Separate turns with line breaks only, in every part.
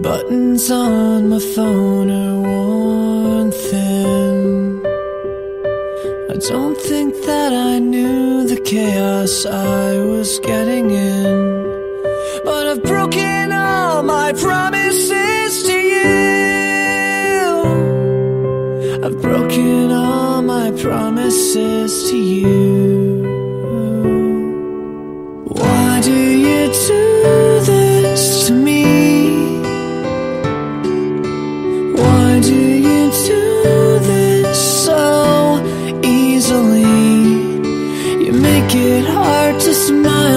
Buttons on my phone are worn thin. I don't think that I knew the chaos I was getting in. But I've broken all my promises to you. I've broken all my promises to you.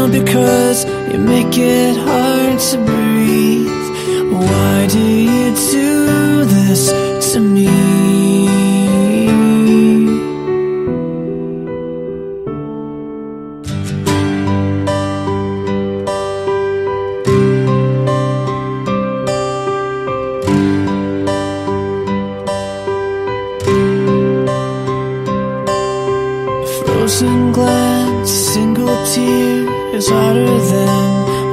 Smile because you make it hard to breathe. Why do you do this to me? Frozen glance, single tear is harder than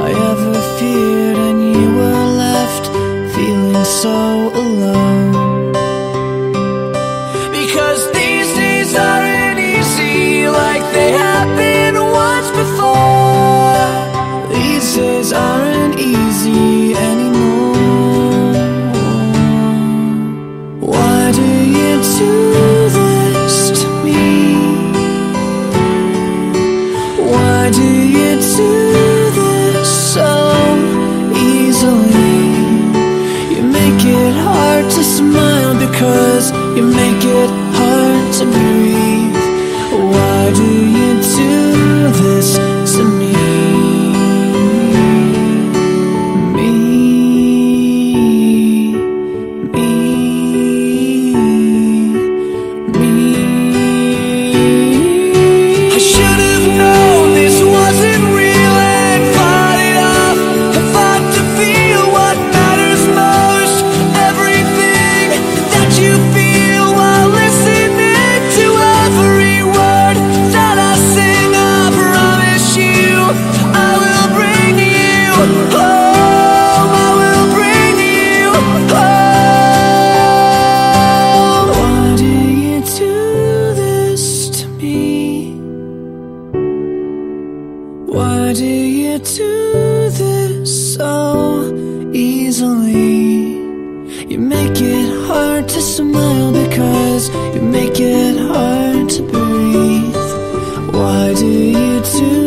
I ever feared, and you were left feeling so alone. Because these days aren't easy like they have been once before. These days aren't easy anymore. Why do you do this to me? Why do you do this so easily? You make it hard to smile because you make it hard to breathe. Why do you do this so easily? You make it hard to smile because you make it hard to breathe. Why do you do